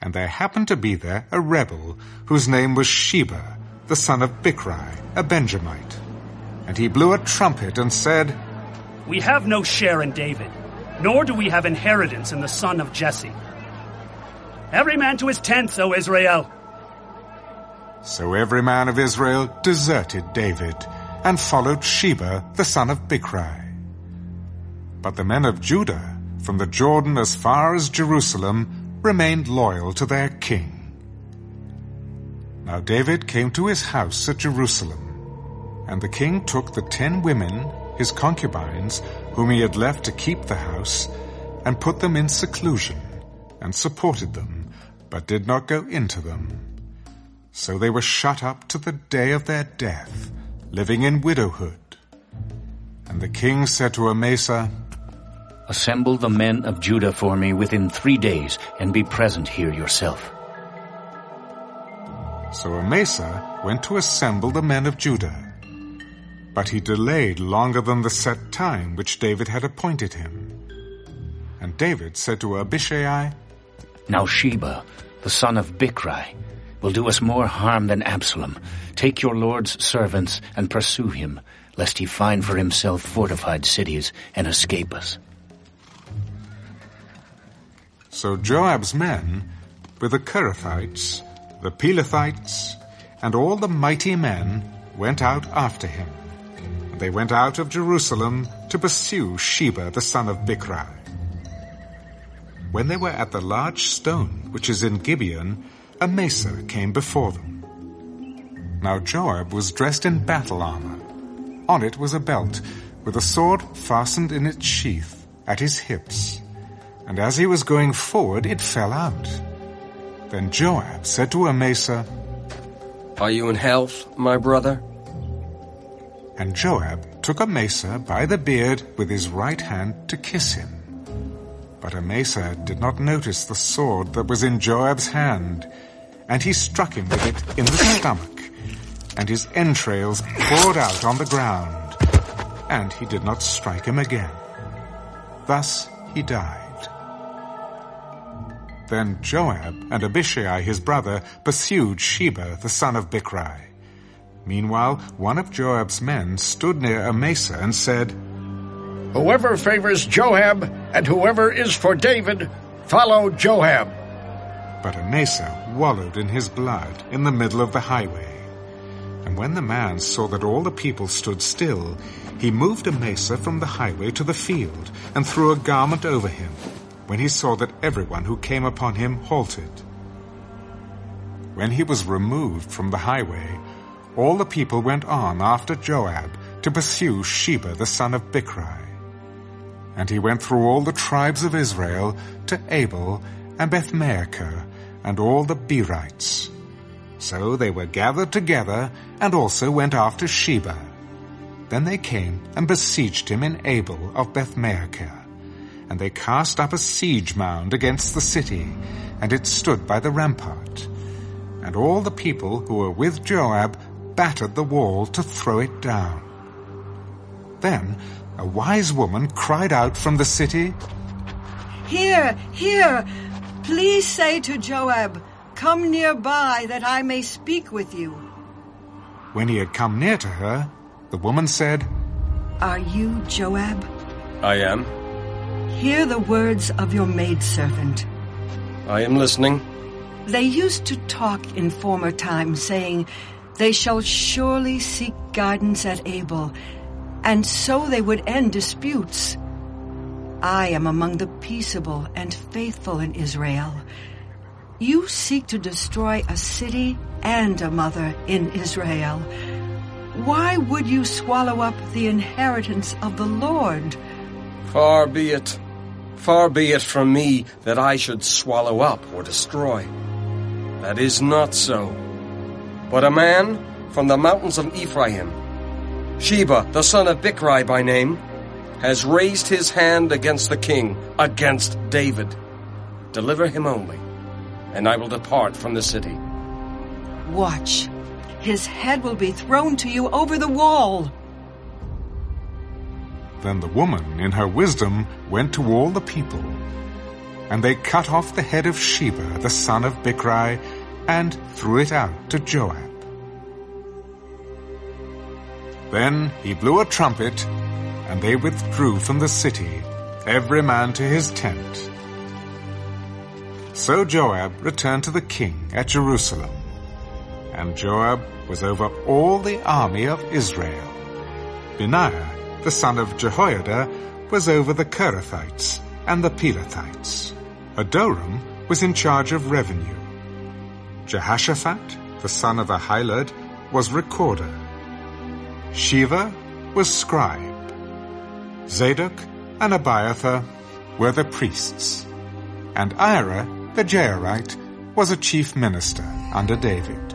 And there happened to be there a rebel whose name was Sheba, the son of Bichri, a Benjamite. And he blew a trumpet and said, We have no share in David, nor do we have inheritance in the son of Jesse. Every man to his tents, O Israel. So every man of Israel deserted David and followed Sheba, the son of Bichri. But the men of Judah, from the Jordan as far as Jerusalem, remained loyal to their king. Now David came to his house at Jerusalem, and the king took the ten women, his concubines, whom he had left to keep the house, and put them in seclusion, and supported them, but did not go into them. So they were shut up to the day of their death, living in widowhood. And the king said to Amasa, Assemble the men of Judah for me within three days, and be present here yourself. So Amasa went to assemble the men of Judah. But he delayed longer than the set time which David had appointed him. And David said to Abishai, Now Sheba, the son of Bichri, will do us more harm than Absalom. Take your lord's servants and pursue him, lest he find for himself fortified cities and escape us. So Joab's men, with the Cherethites, the Pelethites, and all the mighty men, went out after him. And they went out of Jerusalem to pursue Sheba the son of Bichri. When they were at the large stone which is in Gibeon, Amasa came before them. Now Joab was dressed in battle armor. On it was a belt, with a sword fastened in its sheath at his hips and as he was going forward, it fell out. Then Joab said to Amasa, Are you in health, my brother? And Joab took Amasa by the beard with his right hand to kiss him. But Amasa did not notice the sword that was in Joab's hand, and he struck him with it in the stomach, and his entrails poured out on the ground, and he did not strike him again. Thus he died. Then Joab and Abishai his brother pursued Sheba the son of Bichri. Meanwhile, one of Joab's men stood near Amasa and said, Whoever favors Joab and whoever is for David, follow Joab. But Amasa wallowed in his blood in the middle of the highway. And when the man saw that all the people stood still, he moved Amasa from the highway to the field and threw a garment over him when he saw that everyone who came upon him halted. When he was removed from the highway, all the people went on after Joab to pursue Sheba the son of Bichri. And he went through all the tribes of Israel to Abel and Bethmaachah and all the Berites. So they were gathered together and also went after Sheba. Then they came and besieged him in Abel of Bethmaachah and they cast up a siege mound against the city, and it stood by the rampart. And all the people who were with Joab battered the wall to throw it down. Then a wise woman cried out from the city, Here, here, please say to Joab, Come nearby that I may speak with you. When he had come near to her, the woman said, Are you Joab? I am. Hear the words of your maidservant. I am listening. They used to talk in former times, saying, They shall surely seek guidance at Abel, and so they would end disputes. I am among the peaceable and faithful in Israel. You seek to destroy a city and a mother in Israel. Why would you swallow up the inheritance of the Lord? Far be it. Far be it from me that I should swallow up or destroy. That is not so. But a man from the mountains of Ephraim, Sheba, the son of Bichri by name, has raised his hand against the king, against David. Deliver him only, and I will depart from the city. Watch. His head will be thrown to you over the wall. Then the woman, in her wisdom, went to all the people. and they cut off the head of Sheba, the son of Bichri, and threw it out to Joab. Then he blew a trumpet, and they withdrew from the city, every man to his tent. So Joab returned to the king at Jerusalem. And Joab was over all the army of Israel. Benaiah, the son of Jehoiada, was over the Cherethites and the Pelethites. Adoram was in charge of revenue. Jehoshaphat, the son of Ahilud, was recorder. Sheva was scribe. Zadok and Abiathar were the priests. And Ira, the Jairite, was a chief minister under David.